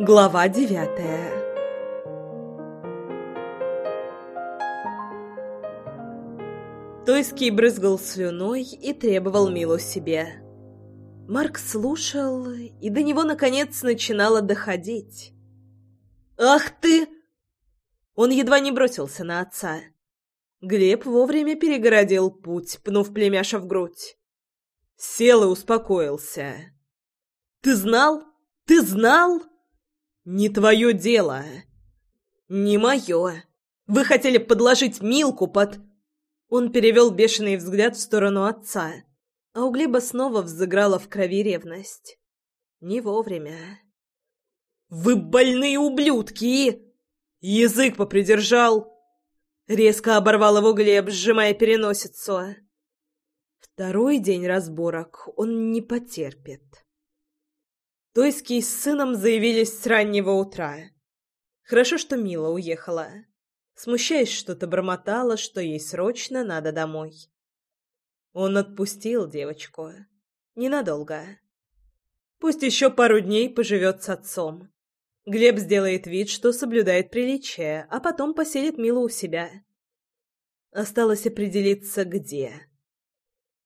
Глава девятая Тойский брызгал слюной и требовал Милу себе. Марк слушал, и до него, наконец, начинало доходить. «Ах ты!» Он едва не бросился на отца. Глеб вовремя перегородил путь, пнув племяша в грудь. Сел и успокоился. «Ты знал? Ты знал?» «Не твое дело!» «Не мое! Вы хотели подложить Милку под...» Он перевел бешеный взгляд в сторону отца, а у Глеба снова взыграла в крови ревность. Не вовремя. «Вы больные ублюдки!» «Язык попридержал!» Резко оборвал его Глеб, сжимая переносицу. Второй день разборок он не потерпит. Тойский с сыном заявились с раннего утра. Хорошо, что Мила уехала. Смущаясь, что-то бормотала, что ей срочно надо домой. Он отпустил девочку. Ненадолго. Пусть еще пару дней поживет с отцом. Глеб сделает вид, что соблюдает приличие, а потом поселит Милу у себя. Осталось определиться, где.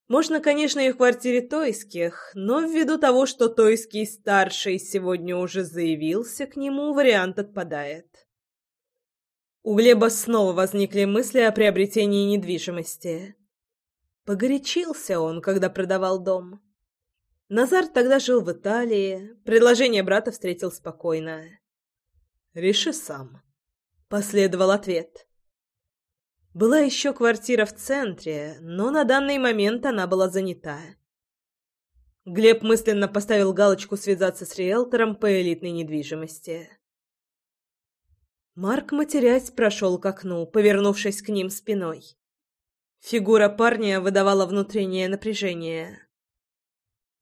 Можно, конечно, и в квартире Тойских, но ввиду того, что Тойский старший сегодня уже заявился к нему, вариант отпадает. У Глеба снова возникли мысли о приобретении недвижимости. Погорячился он, когда продавал дом. Назар тогда жил в Италии, предложение брата встретил спокойно. «Реши сам», — последовал ответ. Была еще квартира в центре, но на данный момент она была занята. Глеб мысленно поставил галочку связаться с риэлтором по элитной недвижимости. Марк, матерясь, прошел к окну, повернувшись к ним спиной. Фигура парня выдавала внутреннее напряжение.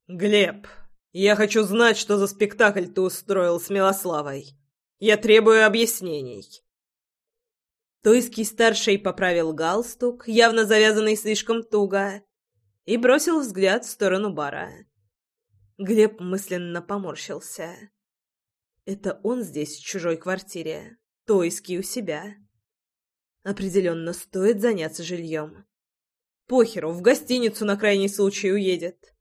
«Глеб, я хочу знать, что за спектакль ты устроил с Милославой. Я требую объяснений». Тойский старший поправил галстук, явно завязанный слишком туго, и бросил взгляд в сторону бара. Глеб мысленно поморщился. Это он здесь, в чужой квартире, Тойский у себя. Определенно стоит заняться жильем. Похеру, в гостиницу на крайний случай уедет.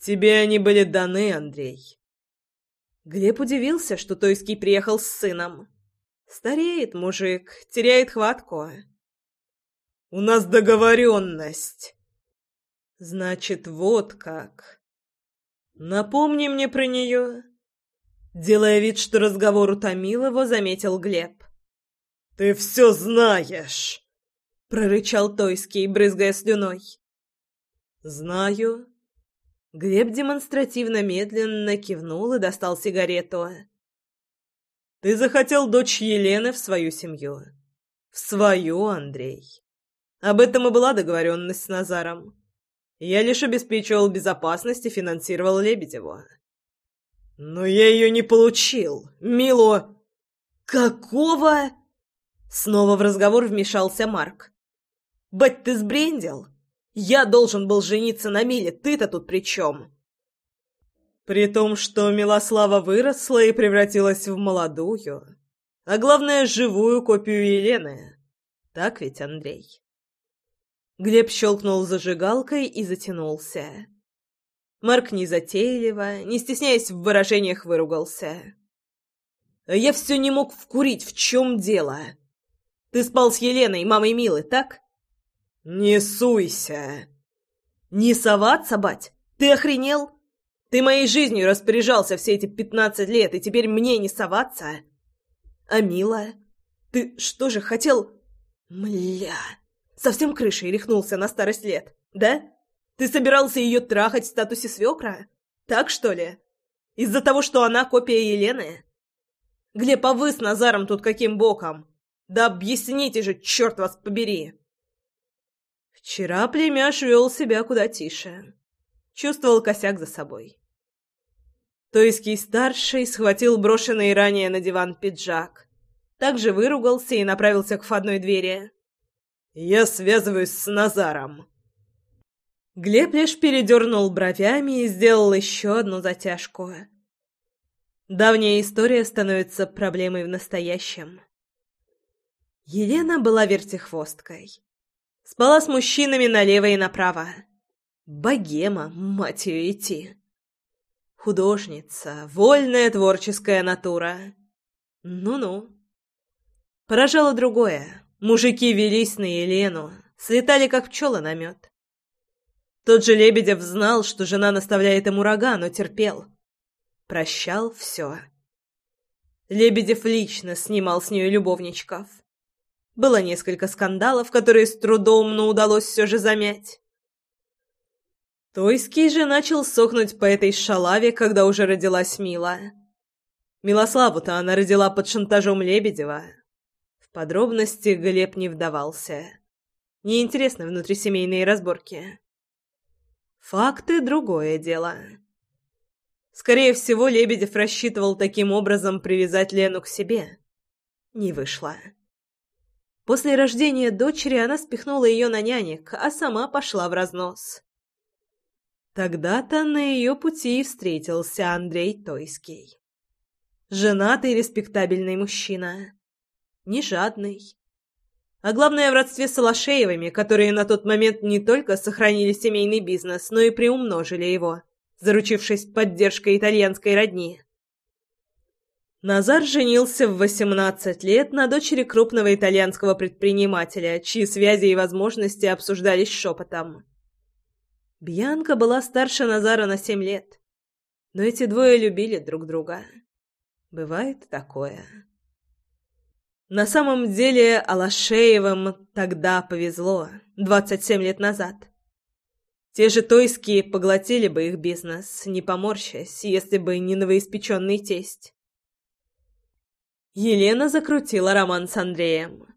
Тебе они были даны, Андрей. Глеб удивился, что Тойский приехал с сыном. Стареет мужик, теряет хватку. У нас договоренность. Значит, вот как. Напомни мне про нее. Делая вид, что разговор утомил его, заметил Глеб. «Ты все знаешь!» — прорычал Тойский, брызгая слюной. «Знаю». Глеб демонстративно медленно кивнул и достал сигарету. Ты захотел дочь Елены в свою семью. В свою, Андрей. Об этом и была договоренность с Назаром. Я лишь обеспечивал безопасность и финансировал Лебедеву. Но я ее не получил. Мило... Какого? Снова в разговор вмешался Марк. Бать, ты сбрендил? Я должен был жениться на Миле, ты-то тут при чем? При том, что Милослава выросла и превратилась в молодую, а главное, живую копию Елены. Так ведь, Андрей? Глеб щелкнул зажигалкой и затянулся. Марк незатейливо, не стесняясь в выражениях, выругался. «Я все не мог вкурить, в чем дело? Ты спал с Еленой, мамой Милы, так?» «Не суйся!» «Не соваться, бать? Ты охренел? Ты моей жизнью распоряжался все эти пятнадцать лет, и теперь мне не соваться? А Мила? Ты что же хотел... Мля... Совсем крышей рехнулся на старость лет, да? Ты собирался ее трахать в статусе свекра? Так, что ли? Из-за того, что она копия Елены? Глеб, а вы с Назаром тут каким боком? Да объясните же, черт вас побери!» Вчера племяш вел себя куда тише. Чувствовал косяк за собой. Тойский-старший схватил брошенный ранее на диван пиджак. Также выругался и направился к входной двери. «Я связываюсь с Назаром». Глеб лишь передернул бровями и сделал еще одну затяжку. Давняя история становится проблемой в настоящем. Елена была вертихвосткой. Спала с мужчинами налево и направо. Богема, мать ее, идти. Художница, вольная творческая натура. Ну-ну. Поражало другое. Мужики велись на Елену, слетали как пчелы на мед. Тот же Лебедев знал, что жена наставляет ему рога, но терпел. Прощал все. Лебедев лично снимал с нее любовничков. Было несколько скандалов, которые с трудом, но удалось все же замять. Тойский же начал сохнуть по этой шалаве, когда уже родилась Мила. Милославу-то она родила под шантажом Лебедева. В подробности Глеб не вдавался. Неинтересны внутрисемейные разборки. Факты — другое дело. Скорее всего, Лебедев рассчитывал таким образом привязать Лену к себе. Не вышло. После рождения дочери она спихнула ее на нянек, а сама пошла в разнос. Тогда-то на ее пути и встретился Андрей Тойский. Женатый респектабельный мужчина. Не жадный. А главное, в родстве с Алашеевыми, которые на тот момент не только сохранили семейный бизнес, но и приумножили его, заручившись поддержкой итальянской родни. Назар женился в 18 лет на дочери крупного итальянского предпринимателя, чьи связи и возможности обсуждались шепотом. Бьянка была старше Назара на семь лет. Но эти двое любили друг друга. Бывает такое. На самом деле Алашеевым тогда повезло, 27 лет назад. Те же тойские поглотили бы их бизнес, не поморщась, если бы не новоиспеченный тесть. Елена закрутила роман с Андреем.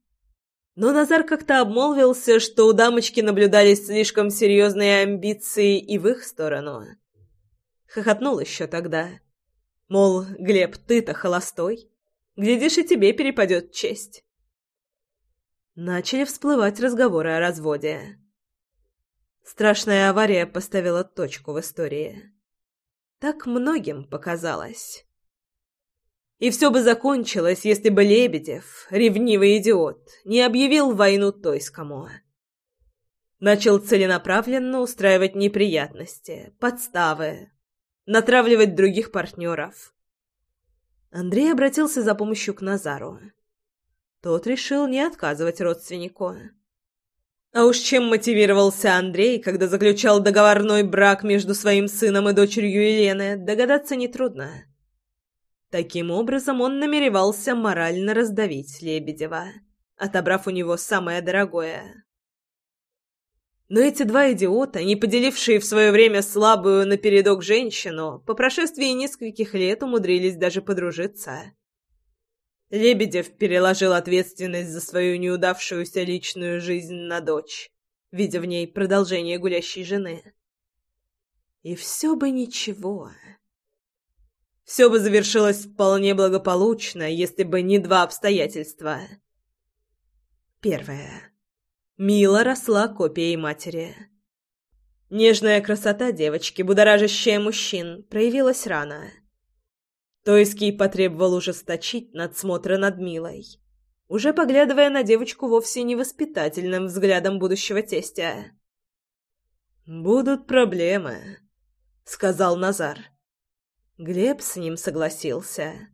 Но Назар как-то обмолвился, что у дамочки наблюдались слишком серьезные амбиции и в их сторону. Хохотнул еще тогда. Мол, Глеб, ты-то холостой. Глядишь, и тебе перепадет честь. Начали всплывать разговоры о разводе. Страшная авария поставила точку в истории. Так многим показалось. И все бы закончилось, если бы Лебедев, ревнивый идиот, не объявил войну Тойскому. Начал целенаправленно устраивать неприятности, подставы, натравливать других партнеров. Андрей обратился за помощью к Назару. Тот решил не отказывать родственнику. А уж чем мотивировался Андрей, когда заключал договорной брак между своим сыном и дочерью Елены, догадаться нетрудно. Таким образом, он намеревался морально раздавить Лебедева, отобрав у него самое дорогое. Но эти два идиота, не поделившие в свое время слабую напередок женщину, по прошествии нескольких лет умудрились даже подружиться. Лебедев переложил ответственность за свою неудавшуюся личную жизнь на дочь, видя в ней продолжение гулящей жены. И все бы ничего. Все бы завершилось вполне благополучно, если бы не два обстоятельства. Первое. Мила росла копией матери. Нежная красота девочки, будоражащая мужчин, проявилась рано. Тойский потребовал ужесточить надсмотры над Милой, уже поглядывая на девочку вовсе невоспитательным взглядом будущего тестя. «Будут проблемы», — сказал Назар. Глеб с ним согласился.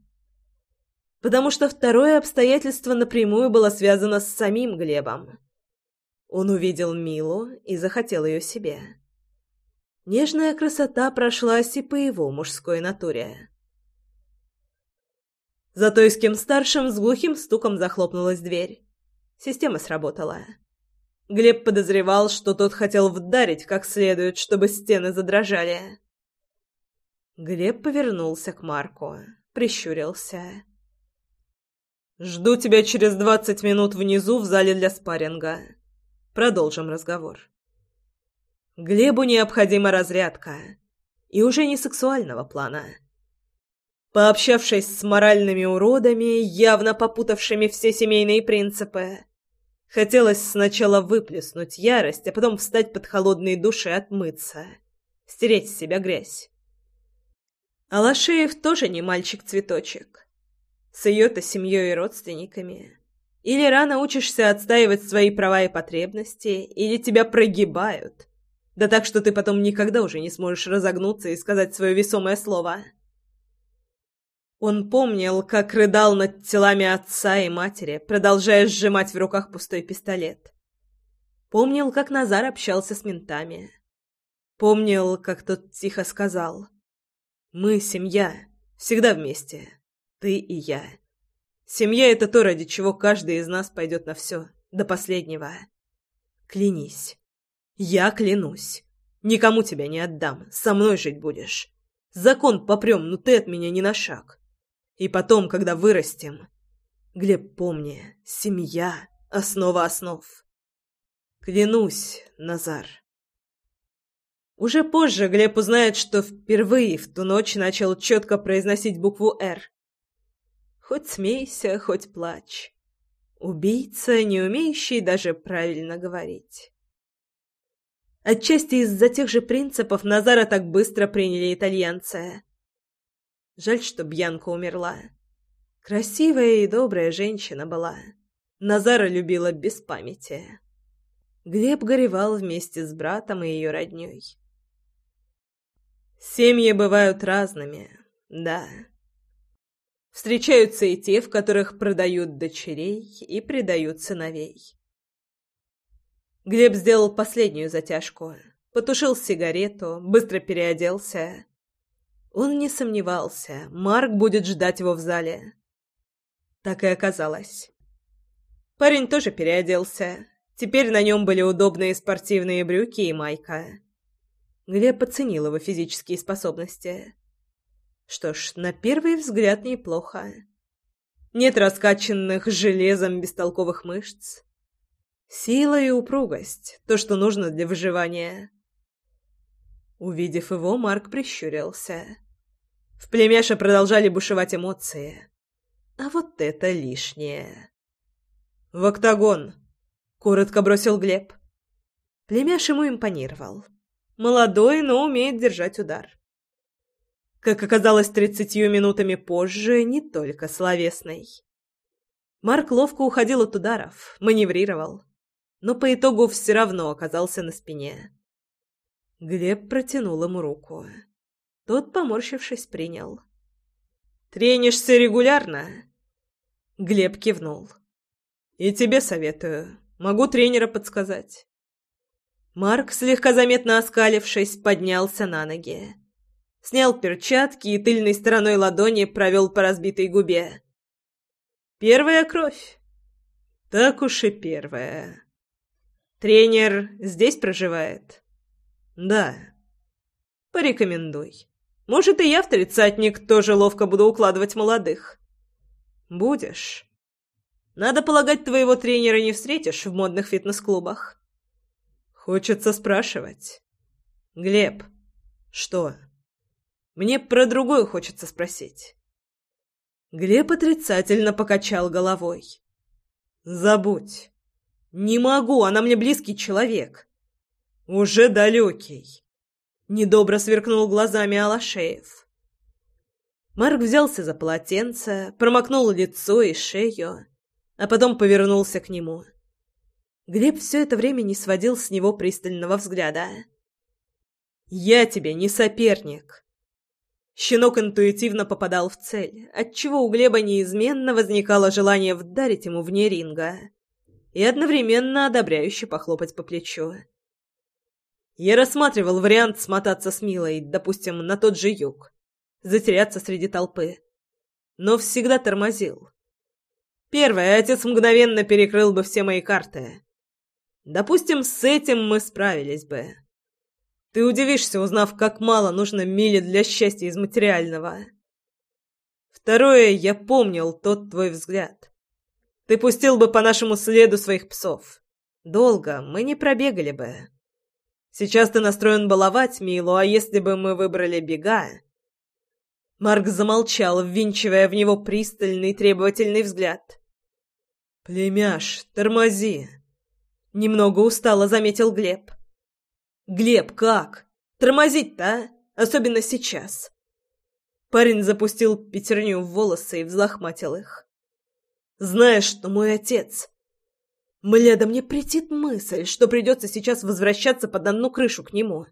Потому что второе обстоятельство напрямую было связано с самим Глебом. Он увидел Милу и захотел ее себе. Нежная красота прошлась и по его мужской натуре. За Тойским-старшим с глухим стуком захлопнулась дверь. Система сработала. Глеб подозревал, что тот хотел вдарить как следует, чтобы стены задрожали. Глеб повернулся к Марку, прищурился. «Жду тебя через двадцать минут внизу в зале для спарринга. Продолжим разговор». Глебу необходима разрядка, и уже не сексуального плана. Пообщавшись с моральными уродами, явно попутавшими все семейные принципы, хотелось сначала выплеснуть ярость, а потом встать под холодные души и отмыться, стереть с себя грязь. Алашеев тоже не мальчик-цветочек. С ее-то семьей и родственниками. Или рано учишься отстаивать свои права и потребности, или тебя прогибают. Да так, что ты потом никогда уже не сможешь разогнуться и сказать свое весомое слово. Он помнил, как рыдал над телами отца и матери, продолжая сжимать в руках пустой пистолет. Помнил, как Назар общался с ментами. Помнил, как тот тихо сказал — мы семья, всегда вместе. Ты и я. Семья — это то, ради чего каждый из нас пойдет на все, до последнего. Клянись. Я клянусь. Никому тебя не отдам, со мной жить будешь. Закон попрем, но ты от меня не на шаг. И потом, когда вырастем... Глеб, помни, семья — основа основ. Клянусь, Назар. Уже позже Глеб узнает, что впервые в ту ночь начал четко произносить букву «Р». Хоть смейся, хоть плачь. Убийца, не умеющий даже правильно говорить. Отчасти из-за тех же принципов Назара так быстро приняли итальянцы. Жаль, что Бьянка умерла. Красивая и добрая женщина была. Назара любила без памяти. Глеб горевал вместе с братом и ее родней. Семьи бывают разными, да. Встречаются и те, в которых продают дочерей и предают сыновей. Глеб сделал последнюю затяжку, потушил сигарету, быстро переоделся. Он не сомневался, Марк будет ждать его в зале. Так и оказалось. Парень тоже переоделся. Теперь на нем были удобные спортивные брюки и майка. Глеб оценил его физические способности. Что ж, на первый взгляд неплохо. Нет раскачанных железом бестолковых мышц. Сила и упругость — то, что нужно для выживания. Увидев его, Марк прищурился. В племяше продолжали бушевать эмоции. А вот это лишнее. «В октагон!» — коротко бросил Глеб. Племяш ему импонировал. Молодой, но умеет держать удар. Как оказалось тридцатью минутами позже, не только словесный. Марк ловко уходил от ударов, маневрировал, но по итогу все равно оказался на спине. Глеб протянул ему руку. Тот, поморщившись, принял. «Тренишься регулярно?» Глеб кивнул. «И тебе советую. Могу тренера подсказать». Марк, слегка заметно оскалившись, поднялся на ноги. Снял перчатки и тыльной стороной ладони провел по разбитой губе. «Первая кровь?» «Так уж и первая». «Тренер здесь проживает?» «Да». «Порекомендуй. Может, и я в тридцатник тоже ловко буду укладывать молодых». «Будешь». «Надо полагать, твоего тренера не встретишь в модных фитнес-клубах». Хочется спрашивать. Глеб, что? Мне про другое хочется спросить. Глеб отрицательно покачал головой. Забудь. Не могу, она мне близкий человек. Уже далекий. Недобро сверкнул глазами Алашеев. Марк взялся за полотенце, промокнул лицо и шею, а потом повернулся к нему. Глеб все это время не сводил с него пристального взгляда. «Я тебе не соперник!» Щенок интуитивно попадал в цель, отчего у Глеба неизменно возникало желание вдарить ему вне ринга и одновременно одобряюще похлопать по плечу. Я рассматривал вариант смотаться с Милой, допустим, на тот же юг, затеряться среди толпы, но всегда тормозил. Первое, отец мгновенно перекрыл бы все мои карты. Допустим, с этим мы справились бы. Ты удивишься, узнав, как мало нужно Миле для счастья из материального. Второе, я помнил тот твой взгляд. Ты пустил бы по нашему следу своих псов. Долго мы не пробегали бы. Сейчас ты настроен баловать Милу, а если бы мы выбрали бега... Марк замолчал, ввинчивая в него пристальный требовательный взгляд. «Племяш, тормози!» Немного устало заметил Глеб. «Глеб, как? Тормозить-то, а? Особенно сейчас». Парень запустил пятерню в волосы и взлохматил их. «Знаешь, что мой отец...» Мля, да мне претит мысль, что придется сейчас возвращаться под одну крышу к нему.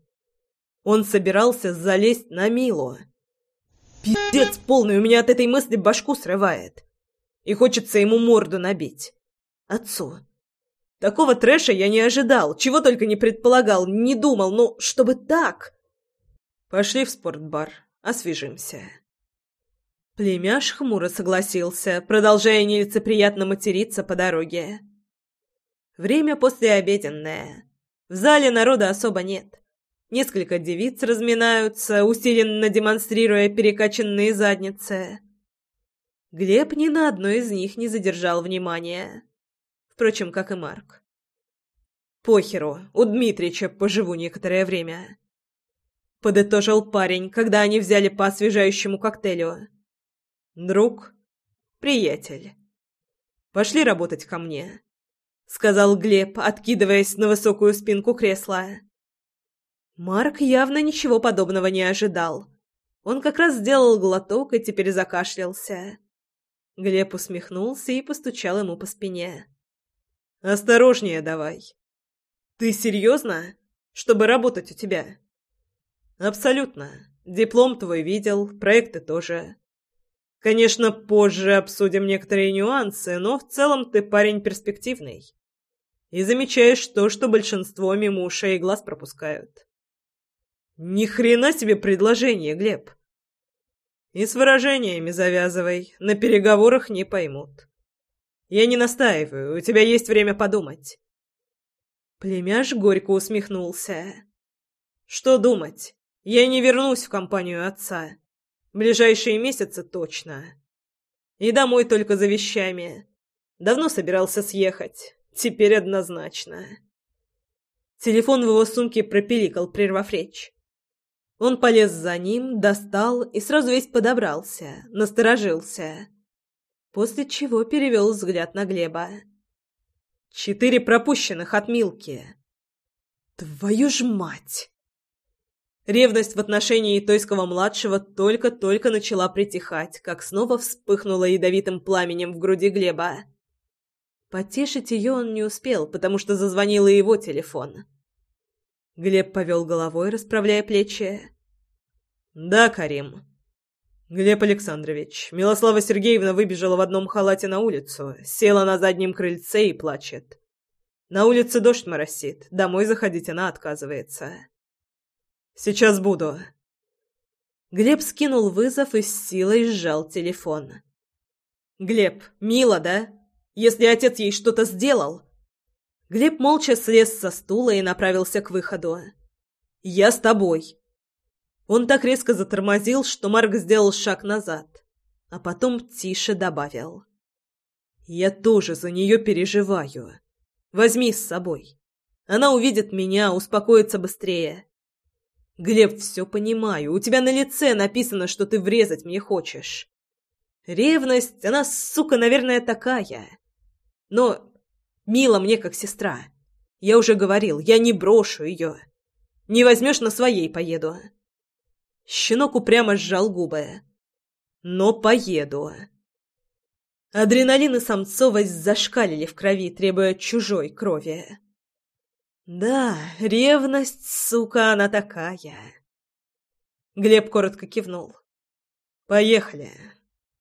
Он собирался залезть на Милу. Пиздец полный, у меня от этой мысли башку срывает. И хочется ему морду набить. Отцу. Такого трэша я не ожидал, чего только не предполагал, не думал, ну, чтобы так. Пошли в спортбар, освежимся. Племяш хмуро согласился, продолжая нелицеприятно материться по дороге. Время послеобеденное. В зале народа особо нет. Несколько девиц разминаются, усиленно демонстрируя перекачанные задницы. Глеб ни на одной из них не задержал внимания. Впрочем, как и Марк. «Похеру, у Дмитрича поживу некоторое время», — подытожил парень, когда они взяли по освежающему коктейлю. «Друг? Приятель. Пошли работать ко мне», — сказал Глеб, откидываясь на высокую спинку кресла. Марк явно ничего подобного не ожидал. Он как раз сделал глоток и теперь закашлялся. Глеб усмехнулся и постучал ему по спине. «Осторожнее давай». «Ты серьезно? Чтобы работать у тебя?» «Абсолютно. Диплом твой видел, проекты тоже. Конечно, позже обсудим некоторые нюансы, но в целом ты парень перспективный. И замечаешь то, что большинство мимо ушей глаз пропускают». Ни хрена себе предложение, Глеб. И с выражениями завязывай, на переговорах не поймут. Я не настаиваю, у тебя есть время подумать. Племяш горько усмехнулся. Что думать? Я не вернусь в компанию отца. Ближайшие месяцы точно. И домой только за вещами. Давно собирался съехать. Теперь однозначно. Телефон в его сумке пропиликал, прервав речь. Он полез за ним, достал и сразу весь подобрался, насторожился. После чего перевел взгляд на Глеба. «Четыре пропущенных от Милки». «Твою ж мать!» Ревность в отношении Тойского-младшего только-только начала притихать, как снова вспыхнула ядовитым пламенем в груди Глеба. Потешить ее он не успел, потому что зазвонил и его телефон. Глеб повел головой, расправляя плечи. «Да, Карим». «Глеб Александрович, Милослава Сергеевна выбежала в одном халате на улицу, села на заднем крыльце и плачет. На улице дождь моросит, домой заходить она отказывается». «Сейчас буду». Глеб скинул вызов и с силой сжал телефон. «Глеб, мило, да? Если отец ей что-то сделал...» Глеб молча слез со стула и направился к выходу. «Я с тобой». Он так резко затормозил, что Марк сделал шаг назад, а потом тише добавил. «Я тоже за нее переживаю. Возьми с собой. Она увидит меня, успокоится быстрее. Глеб, все понимаю. У тебя на лице написано, что ты врезать мне хочешь. Ревность, она, сука, наверное, такая. Но Мила мне как сестра. Я уже говорил, я не брошу ее. Не возьмешь, на своей поеду. Щенок упрямо сжал губы. Но поеду. Адреналин и самцовость зашкалили в крови, требуя чужой крови. Да, ревность, сука, она такая. Глеб коротко кивнул. Поехали.